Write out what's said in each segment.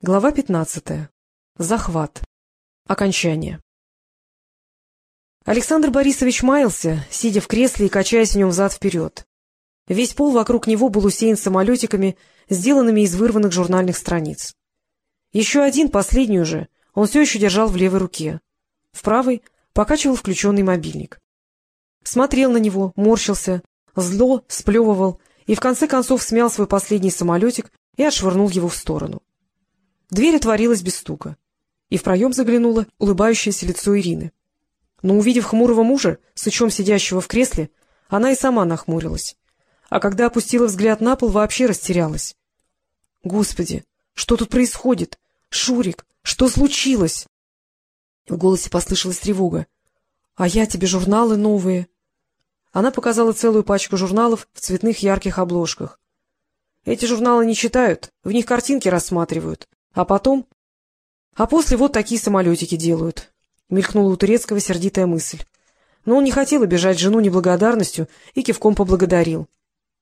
Глава пятнадцатая. Захват. Окончание. Александр Борисович маялся, сидя в кресле и качаясь в нем взад-вперед. Весь пол вокруг него был усеян самолетиками, сделанными из вырванных журнальных страниц. Еще один, последний уже, он все еще держал в левой руке. В правой покачивал включенный мобильник. Смотрел на него, морщился, зло сплевывал и в конце концов смял свой последний самолетик и отшвырнул его в сторону. Дверь отворилась без стука, и в проем заглянуло улыбающееся лицо Ирины. Но, увидев хмурого мужа, сычом сидящего в кресле, она и сама нахмурилась. А когда опустила взгляд на пол, вообще растерялась. — Господи, что тут происходит? Шурик, что случилось? В голосе послышалась тревога. — А я тебе журналы новые. Она показала целую пачку журналов в цветных ярких обложках. — Эти журналы не читают, в них картинки рассматривают. А потом... А после вот такие самолетики делают. Мелькнула у турецкого сердитая мысль. Но он не хотел обижать жену неблагодарностью и кивком поблагодарил.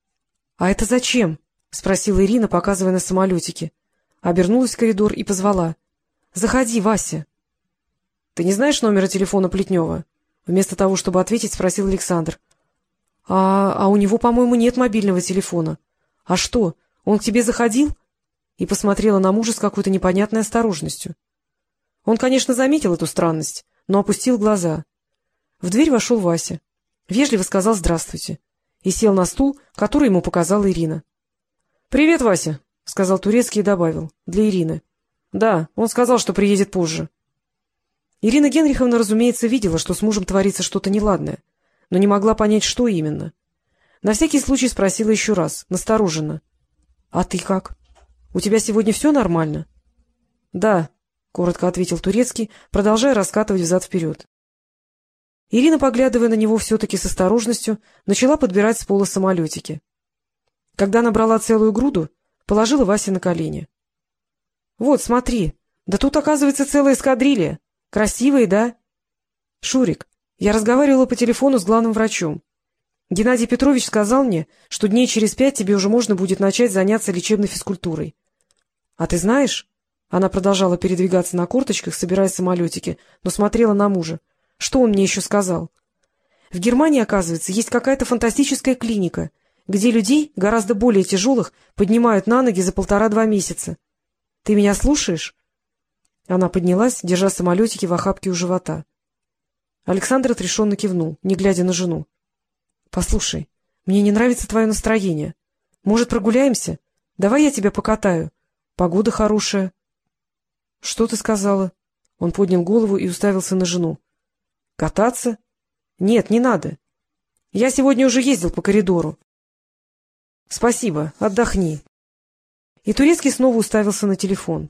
— А это зачем? — спросила Ирина, показывая на самолетики. Обернулась в коридор и позвала. — Заходи, Вася. — Ты не знаешь номера телефона Плетнева? Вместо того, чтобы ответить, спросил Александр. А, — А у него, по-моему, нет мобильного телефона. — А что, он к тебе заходил? — и посмотрела на мужа с какой-то непонятной осторожностью. Он, конечно, заметил эту странность, но опустил глаза. В дверь вошел Вася. Вежливо сказал «здравствуйте» и сел на стул, который ему показала Ирина. — Привет, Вася, — сказал Турецкий и добавил, — для Ирины. — Да, он сказал, что приедет позже. Ирина Генриховна, разумеется, видела, что с мужем творится что-то неладное, но не могла понять, что именно. На всякий случай спросила еще раз, настороженно. — А ты как? У тебя сегодня все нормально? — Да, — коротко ответил Турецкий, продолжая раскатывать взад-вперед. Ирина, поглядывая на него все-таки с осторожностью, начала подбирать с пола самолетики. Когда набрала целую груду, положила Васе на колени. — Вот, смотри, да тут, оказывается, целая эскадрилья. Красивые, да? — Шурик, я разговаривала по телефону с главным врачом. Геннадий Петрович сказал мне, что дней через пять тебе уже можно будет начать заняться лечебной физкультурой. — А ты знаешь? Она продолжала передвигаться на корточках, собирая самолетики, но смотрела на мужа. — Что он мне еще сказал? — В Германии, оказывается, есть какая-то фантастическая клиника, где людей, гораздо более тяжелых, поднимают на ноги за полтора-два месяца. Ты меня слушаешь? Она поднялась, держа самолетики в охапке у живота. Александр отрешенно кивнул, не глядя на жену. — Послушай, мне не нравится твое настроение. Может, прогуляемся? Давай я тебя покатаю. Погода хорошая. — Что ты сказала? Он поднял голову и уставился на жену. — Кататься? — Нет, не надо. Я сегодня уже ездил по коридору. — Спасибо, отдохни. И Турецкий снова уставился на телефон.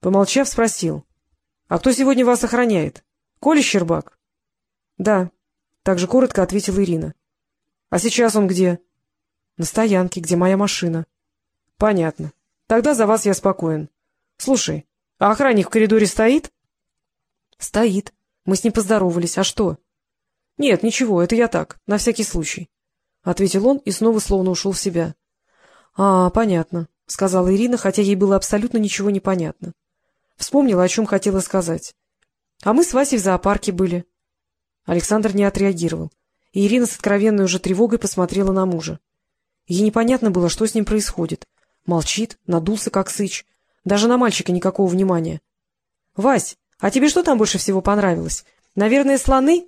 Помолчав, спросил. — А кто сегодня вас охраняет? Коля Щербак? — Да, — также коротко ответила Ирина. — А сейчас он где? — На стоянке, где моя машина. — Понятно. Тогда за вас я спокоен. Слушай, а охранник в коридоре стоит? — Стоит. Мы с ним поздоровались. А что? — Нет, ничего, это я так, на всякий случай, — ответил он и снова словно ушел в себя. — А, понятно, — сказала Ирина, хотя ей было абсолютно ничего не понятно. Вспомнила, о чем хотела сказать. — А мы с Васей в зоопарке были. Александр не отреагировал, и Ирина с откровенной уже тревогой посмотрела на мужа. Ей непонятно было, что с ним происходит — Молчит, надулся, как сыч. Даже на мальчика никакого внимания. — Вась, а тебе что там больше всего понравилось? Наверное, слоны?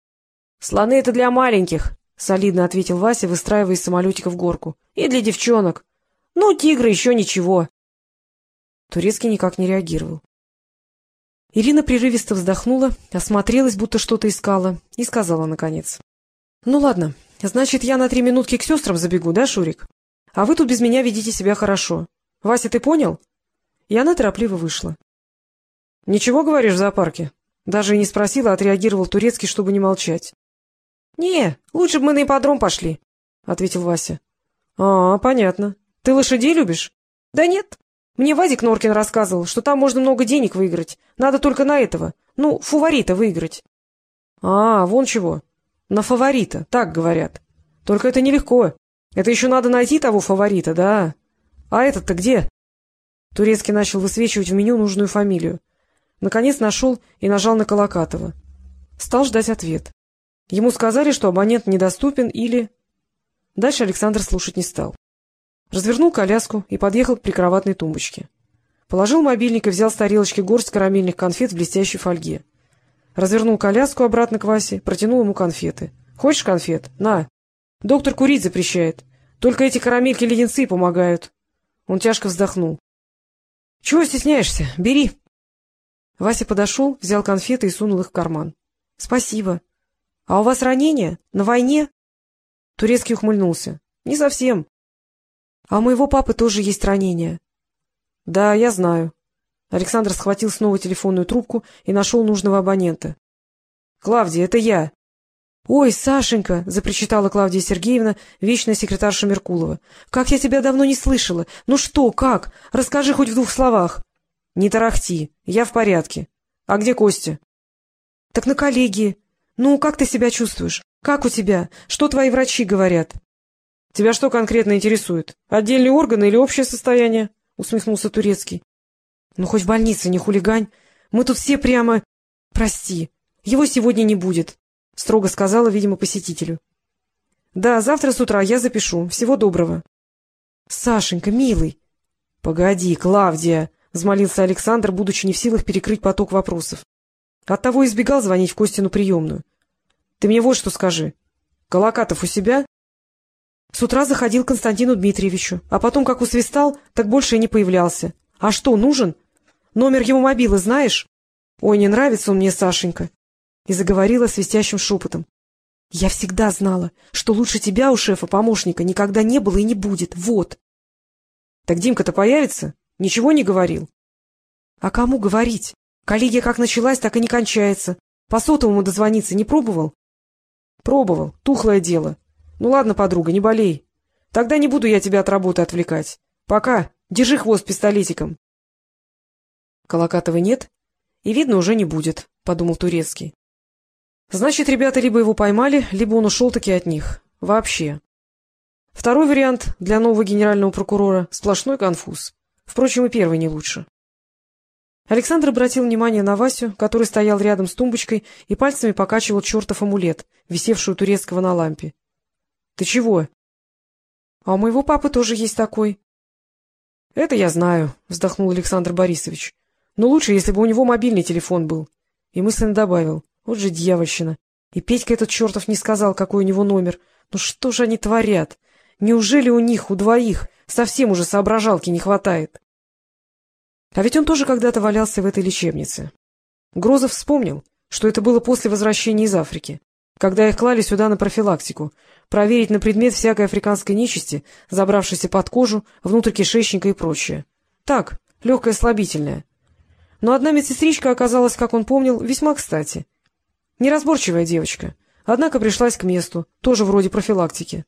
— Слоны — это для маленьких, — солидно ответил Вася, выстраивая самолетика в горку. — И для девчонок. Ну, тигры еще ничего. Турецкий никак не реагировал. Ирина прерывисто вздохнула, осмотрелась, будто что-то искала, и сказала наконец. — Ну, ладно, значит, я на три минутки к сестрам забегу, да, Шурик? А вы тут без меня ведите себя хорошо. Вася, ты понял? И она торопливо вышла. — Ничего, говоришь, в зоопарке? Даже и не спросила, а отреагировал турецкий, чтобы не молчать. — Не, лучше бы мы на ипподром пошли, — ответил Вася. — А, понятно. Ты лошадей любишь? — Да нет. Мне Вадик Норкин рассказывал, что там можно много денег выиграть. Надо только на этого, ну, фаворита выиграть. — А, вон чего. На фаворита, так говорят. Только это нелегко. Это еще надо найти того фаворита, да? А этот-то где? Турецкий начал высвечивать в меню нужную фамилию. Наконец нашел и нажал на Колокатова. Стал ждать ответ. Ему сказали, что абонент недоступен или... Дальше Александр слушать не стал. Развернул коляску и подъехал к прикроватной тумбочке. Положил мобильник и взял с тарелочки горсть карамельных конфет в блестящей фольге. Развернул коляску обратно к Васе, протянул ему конфеты. — Хочешь конфет? На. Доктор курить запрещает. Только эти карамельки-леденцы помогают. Он тяжко вздохнул. — Чего стесняешься? Бери. Вася подошел, взял конфеты и сунул их в карман. — Спасибо. — А у вас ранение? На войне? Турецкий ухмыльнулся. — Не совсем. — А у моего папы тоже есть ранение. — Да, я знаю. Александр схватил снова телефонную трубку и нашел нужного абонента. — Клавдия, это я. — Ой, Сашенька! — запричитала Клавдия Сергеевна, вечная секретарша Меркулова. — Как я тебя давно не слышала! Ну что, как? Расскажи хоть в двух словах. — Не тарахти, я в порядке. А где Костя? — Так на коллегии. Ну, как ты себя чувствуешь? Как у тебя? Что твои врачи говорят? — Тебя что конкретно интересует? Отдельные органы или общее состояние? — усмехнулся Турецкий. — Ну, хоть в больнице не хулигань. Мы тут все прямо... Прости, его сегодня не будет. — строго сказала, видимо, посетителю. — Да, завтра с утра я запишу. Всего доброго. — Сашенька, милый. — Погоди, Клавдия, — взмолился Александр, будучи не в силах перекрыть поток вопросов. Оттого избегал звонить в Костину приемную. — Ты мне вот что скажи. Колокатов у себя? С утра заходил Константину Дмитриевичу, а потом, как усвистал, так больше и не появлялся. А что, нужен? Номер его мобилы знаешь? Ой, не нравится он мне, Сашенька и заговорила свистящим шепотом. — Я всегда знала, что лучше тебя у шефа-помощника никогда не было и не будет. Вот. — Так Димка-то появится? Ничего не говорил? — А кому говорить? Коллегия как началась, так и не кончается. По сотовому дозвониться не пробовал? — Пробовал. Тухлое дело. Ну ладно, подруга, не болей. Тогда не буду я тебя от работы отвлекать. Пока. Держи хвост пистолетиком. Колокатова нет, и, видно, уже не будет, — подумал Турецкий. Значит, ребята либо его поймали, либо он ушел-таки от них. Вообще. Второй вариант для нового генерального прокурора — сплошной конфуз. Впрочем, и первый не лучше. Александр обратил внимание на Васю, который стоял рядом с тумбочкой и пальцами покачивал чертов амулет, висевший у турецкого на лампе. — Ты чего? — А у моего папы тоже есть такой. — Это я знаю, — вздохнул Александр Борисович. — Но лучше, если бы у него мобильный телефон был. И мысленно добавил. Вот же дьявольщина. И Петька этот чертов не сказал, какой у него номер. Ну что же они творят? Неужели у них, у двоих, совсем уже соображалки не хватает? А ведь он тоже когда-то валялся в этой лечебнице. Грозов вспомнил, что это было после возвращения из Африки, когда их клали сюда на профилактику, проверить на предмет всякой африканской нечисти, забравшейся под кожу, внутрь кишечника и прочее. Так, легкое слабительное. Но одна медсестричка оказалась, как он помнил, весьма кстати — Неразборчивая девочка, однако пришлась к месту, тоже вроде профилактики.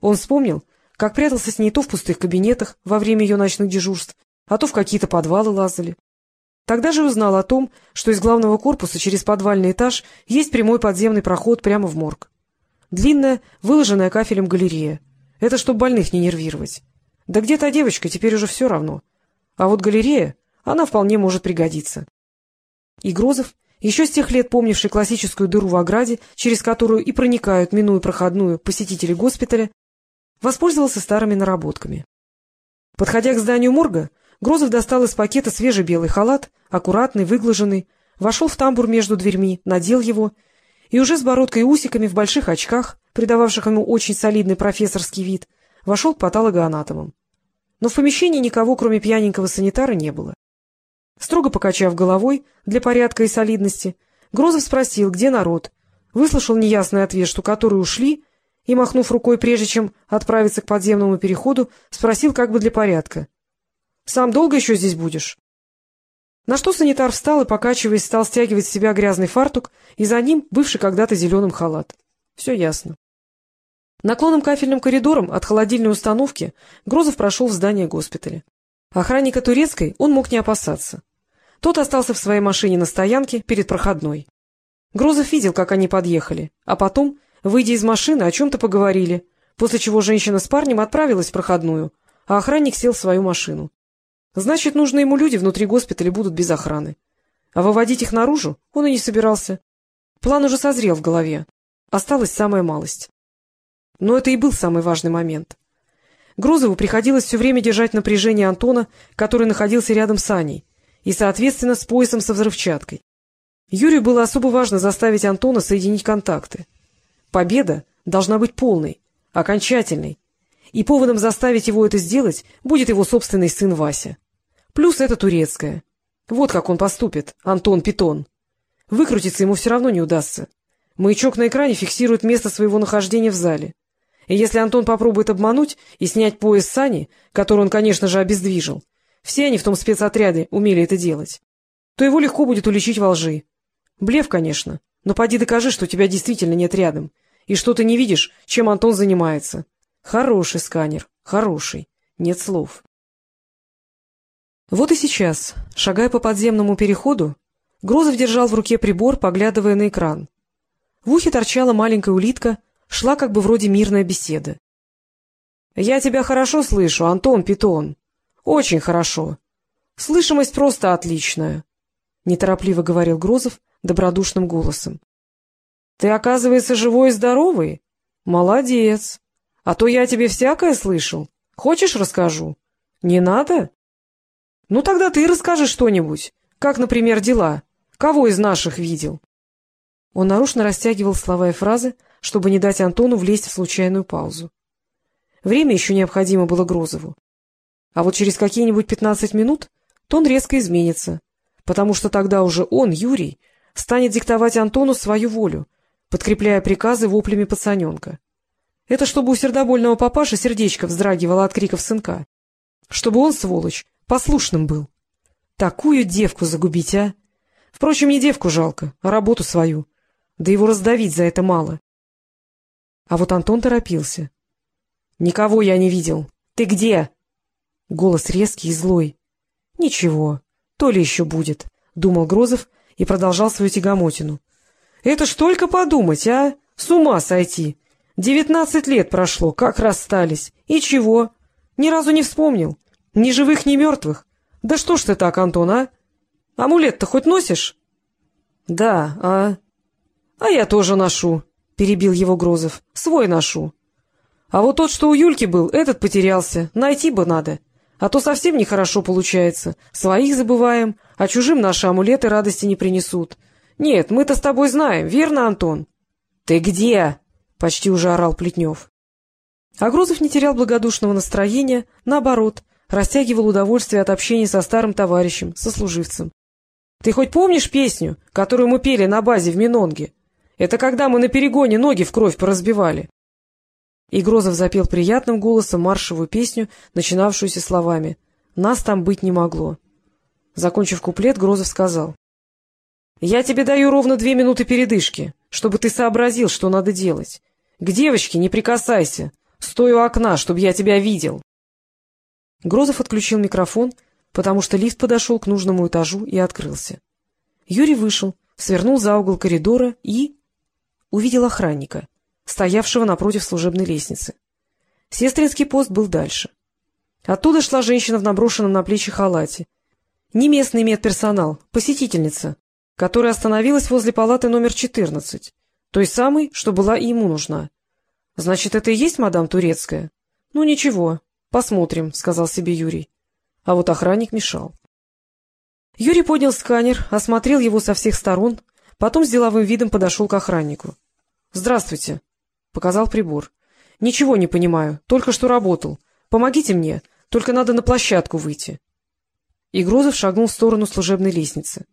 Он вспомнил, как прятался с ней то в пустых кабинетах во время ее ночных дежурств, а то в какие-то подвалы лазали. Тогда же узнал о том, что из главного корпуса через подвальный этаж есть прямой подземный проход прямо в морг. Длинная, выложенная кафелем галерея. Это чтобы больных не нервировать. Да где та девочка, теперь уже все равно. А вот галерея, она вполне может пригодиться. И Грозов еще с тех лет помнивший классическую дыру в ограде, через которую и проникают, минуя проходную, посетители госпиталя, воспользовался старыми наработками. Подходя к зданию морга, Грозов достал из пакета свежий белый халат, аккуратный, выглаженный, вошел в тамбур между дверьми, надел его и уже с бородкой и усиками в больших очках, придававших ему очень солидный профессорский вид, вошел к патологоанатомам. Но в помещении никого, кроме пьяненького санитара, не было. Строго покачав головой для порядка и солидности, Грозов спросил, где народ, выслушал неясный ответ, что которые ушли, и, махнув рукой, прежде чем отправиться к подземному переходу, спросил как бы для порядка. — Сам долго еще здесь будешь? На что санитар встал и, покачиваясь, стал стягивать с себя грязный фартук, и за ним бывший когда-то зеленым халат. Все ясно. Наклонным кафельным коридором от холодильной установки Грозов прошел в здание госпиталя. Охранника турецкой он мог не опасаться. Тот остался в своей машине на стоянке перед проходной. Грозов видел, как они подъехали, а потом, выйдя из машины, о чем-то поговорили, после чего женщина с парнем отправилась в проходную, а охранник сел в свою машину. Значит, нужные ему люди внутри госпиталя будут без охраны. А выводить их наружу он и не собирался. План уже созрел в голове. Осталась самая малость. Но это и был самый важный момент. Грузову приходилось все время держать напряжение Антона, который находился рядом с Аней, и, соответственно, с поясом со взрывчаткой. Юрию было особо важно заставить Антона соединить контакты. Победа должна быть полной, окончательной, и поводом заставить его это сделать будет его собственный сын Вася. Плюс это турецкая. Вот как он поступит, Антон Питон. Выкрутиться ему все равно не удастся. Маячок на экране фиксирует место своего нахождения в зале. И если Антон попробует обмануть и снять пояс Сани, который он, конечно же, обездвижил, все они в том спецотряде умели это делать, то его легко будет уличить во лжи. Блев, конечно, но поди докажи, что тебя действительно нет рядом, и что ты не видишь, чем Антон занимается. Хороший сканер, хороший, нет слов. Вот и сейчас, шагая по подземному переходу, Грозов держал в руке прибор, поглядывая на экран. В ухе торчала маленькая улитка, шла как бы вроде мирная беседа. — Я тебя хорошо слышу, Антон Питон. Очень хорошо. Слышимость просто отличная, — неторопливо говорил Грозов добродушным голосом. — Ты, оказывается, живой и здоровый? Молодец. А то я тебе всякое слышал. Хочешь, расскажу? Не надо? Ну, тогда ты расскажи что-нибудь. Как, например, дела? Кого из наших видел? Он нарочно растягивал слова и фразы, чтобы не дать Антону влезть в случайную паузу. Время еще необходимо было Грозову. А вот через какие-нибудь пятнадцать минут тон резко изменится, потому что тогда уже он, Юрий, станет диктовать Антону свою волю, подкрепляя приказы воплями пацаненка. Это чтобы у сердобольного папаши сердечко вздрагивало от криков сынка. Чтобы он, сволочь, послушным был. Такую девку загубить, а? Впрочем, не девку жалко, а работу свою. Да его раздавить за это мало. А вот Антон торопился. — Никого я не видел. Ты где? Голос резкий и злой. — Ничего, то ли еще будет, — думал Грозов и продолжал свою тягомотину. — Это ж только подумать, а? С ума сойти! Девятнадцать лет прошло, как расстались. И чего? Ни разу не вспомнил. Ни живых, ни мертвых. Да что ж ты так, Антон, а? Амулет-то хоть носишь? — Да, а... — А я тоже ношу, — перебил его Грозов. — Свой ношу. А вот тот, что у Юльки был, этот потерялся. Найти бы надо. А то совсем нехорошо получается. Своих забываем, а чужим наши амулеты радости не принесут. Нет, мы-то с тобой знаем, верно, Антон? — Ты где? — почти уже орал Плетнев. А Грозов не терял благодушного настроения, наоборот, растягивал удовольствие от общения со старым товарищем, сослуживцем. — Ты хоть помнишь песню, которую мы пели на базе в Минонге? Это когда мы на перегоне ноги в кровь поразбивали. И Грозов запел приятным голосом маршевую песню, начинавшуюся словами «Нас там быть не могло». Закончив куплет, Грозов сказал — Я тебе даю ровно две минуты передышки, чтобы ты сообразил, что надо делать. К девочке не прикасайся. Стой у окна, чтобы я тебя видел. Грозов отключил микрофон, потому что лифт подошел к нужному этажу и открылся. Юрий вышел, свернул за угол коридора и... увидел охранника, стоявшего напротив служебной лестницы. Сестринский пост был дальше. Оттуда шла женщина в наброшенном на плечи халате. Не местный медперсонал, посетительница, которая остановилась возле палаты номер 14, той самой, что была и ему нужна. — Значит, это и есть мадам Турецкая? — Ну, ничего, посмотрим, — сказал себе Юрий. А вот охранник мешал. Юрий поднял сканер, осмотрел его со всех сторон, потом с деловым видом подошел к охраннику. — Здравствуйте, — показал прибор. — Ничего не понимаю, только что работал. Помогите мне, только надо на площадку выйти. И Грозов шагнул в сторону служебной лестницы.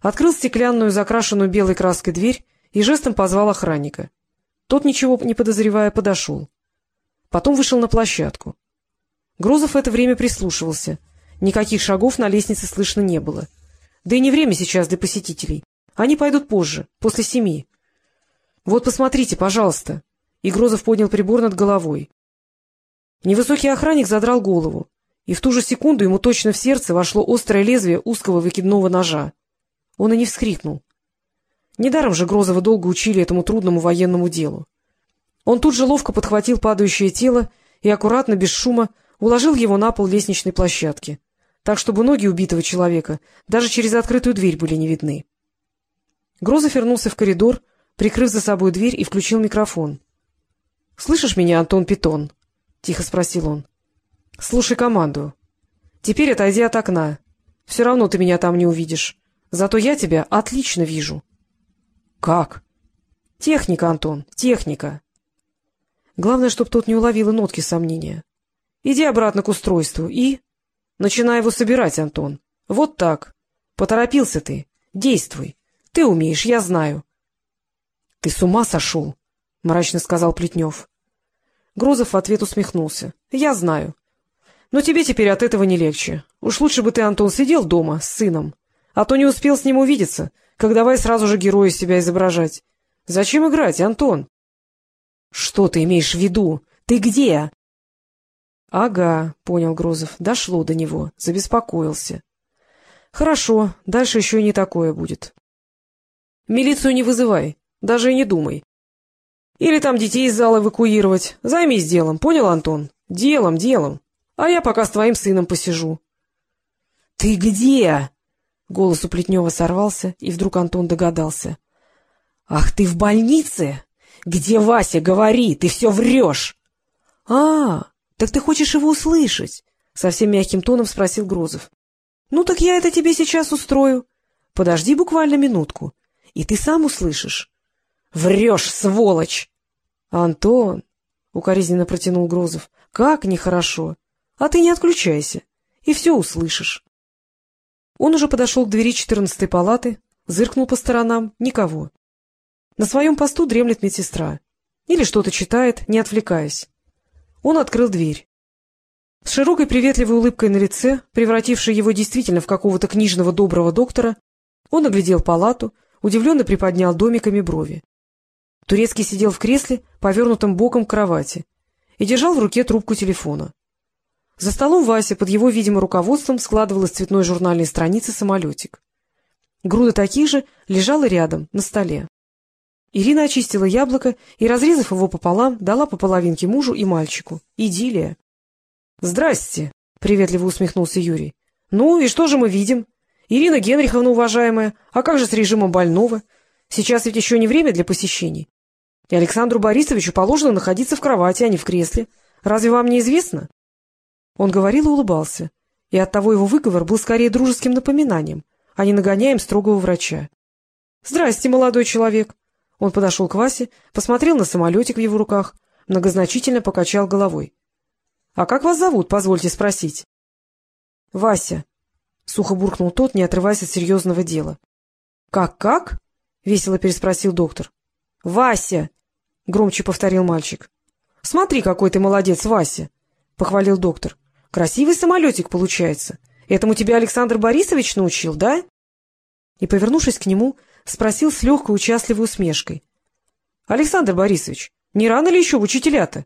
Открыл стеклянную, закрашенную белой краской дверь и жестом позвал охранника. Тот, ничего не подозревая, подошел. Потом вышел на площадку. Грозов в это время прислушивался. Никаких шагов на лестнице слышно не было. Да и не время сейчас для посетителей. Они пойдут позже, после семи. — Вот посмотрите, пожалуйста. И Грозов поднял прибор над головой. Невысокий охранник задрал голову, и в ту же секунду ему точно в сердце вошло острое лезвие узкого выкидного ножа. Он и не вскрикнул. Недаром же Грозова долго учили этому трудному военному делу. Он тут же ловко подхватил падающее тело и аккуратно, без шума, уложил его на пол лестничной площадки. так чтобы ноги убитого человека даже через открытую дверь были не видны. Грозов вернулся в коридор, прикрыв за собой дверь и включил микрофон. — Слышишь меня, Антон Питон? — тихо спросил он. — Слушай команду. Теперь отойди от окна. Все равно ты меня там не увидишь. Зато я тебя отлично вижу. — Как? — Техника, Антон, техника. Главное, чтобы тот не уловил нотки сомнения. Иди обратно к устройству и... Начинай его собирать, Антон. Вот так. Поторопился ты. Действуй. Ты умеешь, я знаю. — Ты с ума сошел? — мрачно сказал Плетнев. Грозов в ответ усмехнулся. — Я знаю. Но тебе теперь от этого не легче. Уж лучше бы ты, Антон, сидел дома с сыном, а то не успел с ним увидеться, как давай сразу же героя себя изображать. Зачем играть, Антон? — Что ты имеешь в виду? Ты где? — Ага, — понял Грозов, дошло до него, забеспокоился. — Хорошо, дальше еще и не такое будет. — Милицию не вызывай, даже и не думай. Или там детей из зала эвакуировать. Займись делом, понял, Антон? Делом, делом. А я пока с твоим сыном посижу. — Ты где? — голос у Плетнева сорвался, и вдруг Антон догадался. — Ах, ты в больнице? Где Вася? Говори, ты все врешь. — А, так ты хочешь его услышать? — совсем мягким тоном спросил Грозов. — Ну так я это тебе сейчас устрою. Подожди буквально минутку, и ты сам услышишь. — Врешь, сволочь! — Антон, — укоризненно протянул Грозов, — как нехорошо. А ты не отключайся, и все услышишь. Он уже подошел к двери четырнадцатой палаты, зыркнул по сторонам — никого. На своем посту дремлет медсестра. Или что-то читает, не отвлекаясь. Он открыл дверь. С широкой приветливой улыбкой на лице, превратившей его действительно в какого-то книжного доброго доктора, он оглядел палату, удивленно приподнял домиками брови. Турецкий сидел в кресле, повернутом боком к кровати, и держал в руке трубку телефона. За столом Вася под его, видимо, руководством складывал из цветной журнальной страницы самолетик. Груда таких же лежала рядом, на столе. Ирина очистила яблоко и, разрезав его пополам, дала по половинке мужу и мальчику. Идиллия. — Здрасте, — приветливо усмехнулся Юрий. — Ну и что же мы видим? Ирина Генриховна, уважаемая, а как же с режимом больного? Сейчас ведь еще не время для посещений. И Александру Борисовичу положено находиться в кровати, а не в кресле. Разве вам не известно? Он говорил и улыбался, и оттого его выговор был скорее дружеским напоминанием, а не нагоняем строгого врача. — Здрасте, молодой человек! Он подошел к Васе, посмотрел на самолетик в его руках, многозначительно покачал головой. — А как вас зовут, позвольте спросить? — Вася, — сухо буркнул тот, не отрываясь от серьезного дела. «Как, — Как-как? — весело переспросил доктор. — Вася! — громче повторил мальчик. — Смотри, какой ты молодец, Вася! — похвалил доктор. — Красивый самолетик получается. Этому тебя Александр Борисович научил, да? И, повернувшись к нему, спросил с легкой участливой усмешкой. — Александр Борисович, не рано ли еще в учителя-то?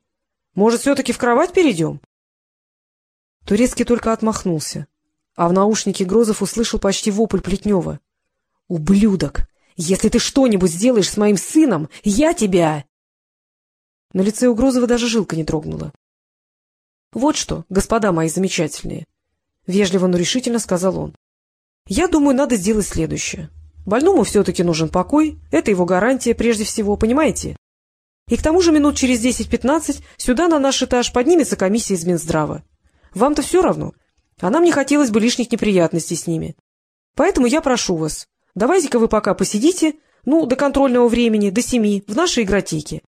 Может, все-таки в кровать перейдем? Турецкий только отмахнулся, а в наушнике Грозов услышал почти вопль Плетнева. — Ублюдок! Если ты что-нибудь сделаешь с моим сыном, я тебя... На лице у Грозова даже жилка не дрогнула. — Вот что, господа мои замечательные, — вежливо, но решительно сказал он. — Я думаю, надо сделать следующее. Больному все-таки нужен покой, это его гарантия прежде всего, понимаете? И к тому же минут через 10-15 сюда на наш этаж поднимется комиссия из Минздрава. Вам-то все равно, а нам не хотелось бы лишних неприятностей с ними. Поэтому я прошу вас, давайте-ка вы пока посидите, ну, до контрольного времени, до семи, в нашей игротеке.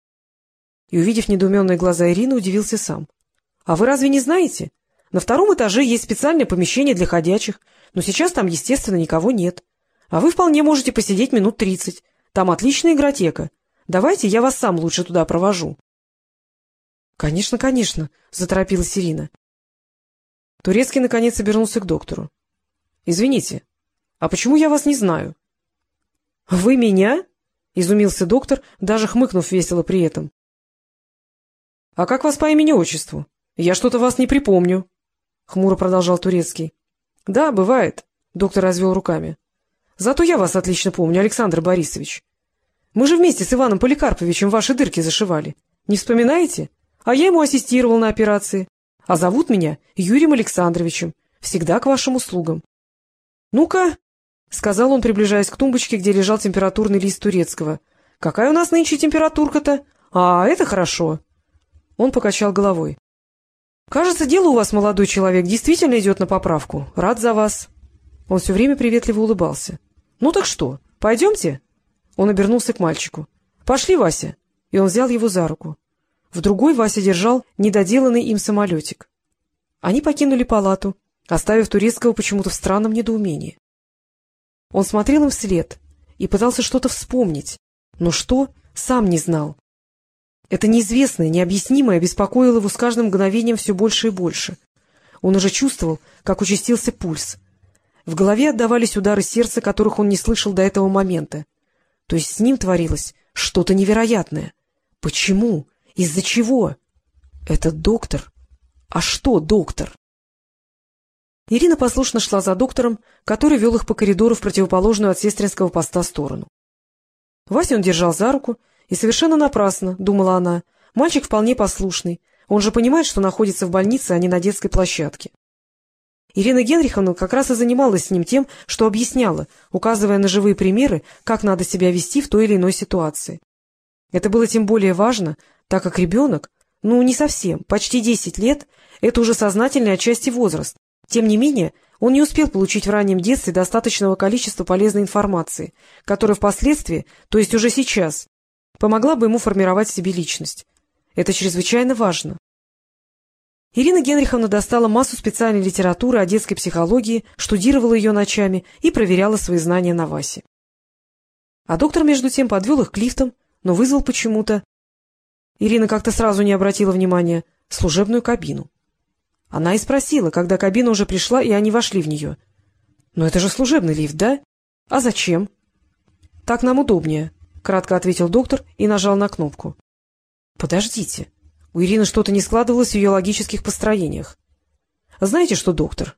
И, увидев недоуменные глаза Ирины, удивился сам. — А вы разве не знаете? На втором этаже есть специальное помещение для ходячих, но сейчас там, естественно, никого нет. — а вы вполне можете посидеть минут тридцать. Там отличная игротека. Давайте я вас сам лучше туда провожу. — Конечно, конечно, — заторопилась Ирина. Турецкий, наконец, обернулся к доктору. — Извините, а почему я вас не знаю? — Вы меня? — изумился доктор, даже хмыкнув весело при этом. — А как вас по имени-отчеству? Я что-то вас не припомню, — хмуро продолжал Турецкий. — Да, бывает, — доктор развел руками. Зато я вас отлично помню, Александр Борисович. Мы же вместе с Иваном Поликарповичем ваши дырки зашивали. Не вспоминаете? А я ему ассистировал на операции. А зовут меня Юрием Александровичем. Всегда к вашим услугам. — Ну-ка, — сказал он, приближаясь к тумбочке, где лежал температурный лист турецкого. — Какая у нас нынче температурка-то? А, это хорошо. Он покачал головой. — Кажется, дело у вас, молодой человек, действительно идет на поправку. Рад за вас. Он все время приветливо улыбался. — Ну так что, пойдемте? Он обернулся к мальчику. — Пошли, Вася. И он взял его за руку. В другой Вася держал недоделанный им самолетик. Они покинули палату, оставив турецкого почему-то в странном недоумении. Он смотрел им вслед и пытался что-то вспомнить, но что — сам не знал. Это неизвестное, необъяснимое беспокоило его с каждым мгновением все больше и больше. Он уже чувствовал, как участился пульс. В голове отдавались удары сердца, которых он не слышал до этого момента. То есть с ним творилось что-то невероятное. Почему? Из-за чего? Это доктор. А что доктор? Ирина послушно шла за доктором, который вел их по коридору в противоположную от сестринского поста сторону. Вася он держал за руку, и совершенно напрасно, — думала она, — мальчик вполне послушный, он же понимает, что находится в больнице, а не на детской площадке. Ирина Генриховна как раз и занималась с ним тем, что объясняла, указывая на живые примеры, как надо себя вести в той или иной ситуации. Это было тем более важно, так как ребенок, ну, не совсем, почти десять лет, это уже сознательный отчасти возраст. Тем не менее, он не успел получить в раннем детстве достаточного количества полезной информации, которая впоследствии, то есть уже сейчас, помогла бы ему формировать в себе личность. Это чрезвычайно важно. Ирина Генриховна достала массу специальной литературы о детской психологии, штудировала ее ночами и проверяла свои знания на Васе. А доктор, между тем, подвел их к лифтам, но вызвал почему-то... Ирина как-то сразу не обратила внимания — служебную кабину. Она и спросила, когда кабина уже пришла, и они вошли в нее. — Но это же служебный лифт, да? — А зачем? — Так нам удобнее, — кратко ответил доктор и нажал на кнопку. — Подождите. У Ирины что-то не складывалось в ее логических построениях. — Знаете что, доктор,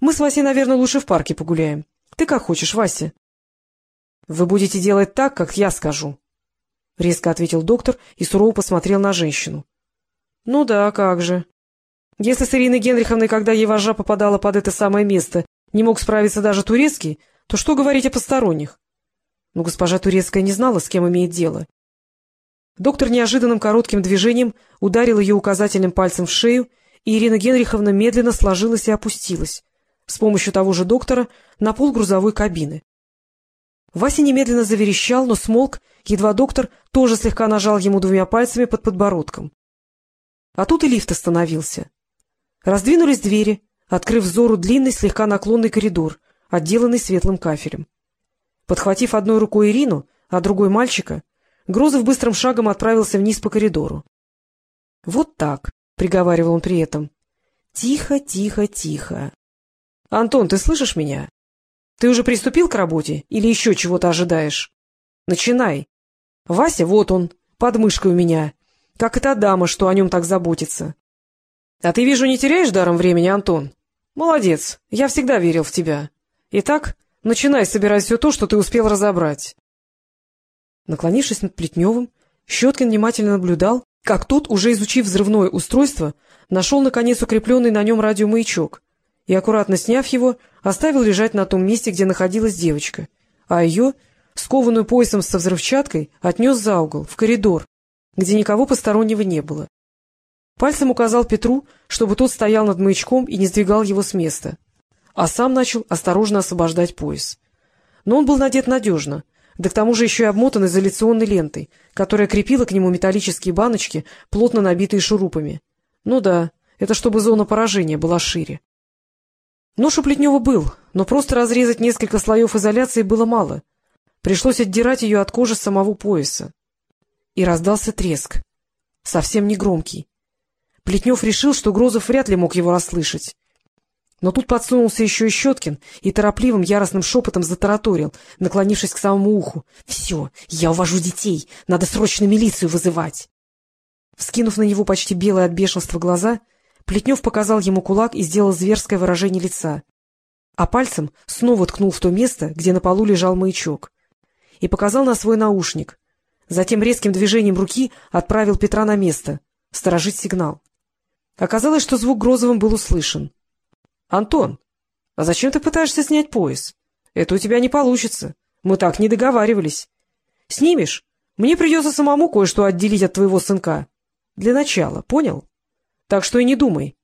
мы с Васей, наверное, лучше в парке погуляем. Ты как хочешь, Вася. — Вы будете делать так, как я скажу, — резко ответил доктор и сурово посмотрел на женщину. — Ну да, как же. Если с Ириной Генриховной, когда ей вожа попадала под это самое место, не мог справиться даже турецкий, то что говорить о посторонних? Но госпожа Турецкая не знала, с кем имеет дело. Доктор неожиданным коротким движением ударил ее указательным пальцем в шею, и Ирина Генриховна медленно сложилась и опустилась, с помощью того же доктора, на пол грузовой кабины. Вася немедленно заверещал, но смолк, едва доктор тоже слегка нажал ему двумя пальцами под подбородком. А тут и лифт остановился. Раздвинулись двери, открыв взору длинный, слегка наклонный коридор, отделанный светлым кафелем. Подхватив одной рукой Ирину, а другой мальчика, Грозов быстрым шагом отправился вниз по коридору. — Вот так, — приговаривал он при этом. — Тихо, тихо, тихо. — Антон, ты слышишь меня? Ты уже приступил к работе или еще чего-то ожидаешь? Начинай. Вася, вот он, под мышкой у меня. Как эта дама, что о нем так заботится. А ты, вижу, не теряешь даром времени, Антон? Молодец, я всегда верил в тебя. Итак, начинай собирать все то, что ты успел разобрать. Наклонившись над Плетневым, Щеткин внимательно наблюдал, как тот, уже изучив взрывное устройство, нашел, наконец, укрепленный на нем радиомаячок и, аккуратно сняв его, оставил лежать на том месте, где находилась девочка, а ее, скованную поясом со взрывчаткой, отнес за угол, в коридор, где никого постороннего не было. Пальцем указал Петру, чтобы тот стоял над маячком и не сдвигал его с места, а сам начал осторожно освобождать пояс. Но он был надет надежно, да к тому же еще и обмотан изоляционной лентой, которая крепила к нему металлические баночки, плотно набитые шурупами. Ну да, это чтобы зона поражения была шире. Нож у Плетнева был, но просто разрезать несколько слоев изоляции было мало. Пришлось отдирать ее от кожи самого пояса. И раздался треск. Совсем не громкий. Плетнев решил, что Грозов вряд ли мог его расслышать. Но тут подсунулся еще и Щеткин и торопливым яростным шепотом затараторил, наклонившись к самому уху. — Все, я увожу детей, надо срочно милицию вызывать. Вскинув на него почти белые от бешенства глаза, Плетнев показал ему кулак и сделал зверское выражение лица, а пальцем снова ткнул в то место, где на полу лежал маячок, и показал на свой наушник. Затем резким движением руки отправил Петра на место, сторожить сигнал. Оказалось, что звук Грозовым был услышан. Антон, а зачем ты пытаешься снять пояс? Это у тебя не получится. Мы так не договаривались. Снимешь? Мне придется самому кое-что отделить от твоего сынка. Для начала, понял? Так что и не думай.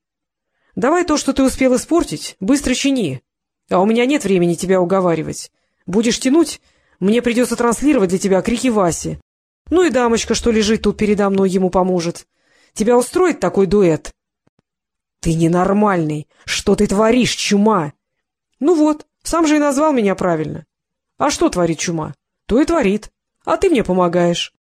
Давай то, что ты успел испортить, быстро чини. А у меня нет времени тебя уговаривать. Будешь тянуть, мне придется транслировать для тебя крики Васи. Ну и дамочка, что лежит тут передо мной, ему поможет. Тебя устроит такой дуэт? — Ты ненормальный. Что ты творишь, чума? — Ну вот, сам же и назвал меня правильно. А что творит чума? То и творит. А ты мне помогаешь.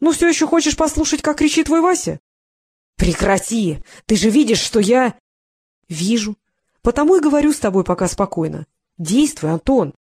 Ну, все еще хочешь послушать, как кричит твой Вася? — Прекрати! Ты же видишь, что я... — Вижу. Потому и говорю с тобой пока спокойно. Действуй, Антон.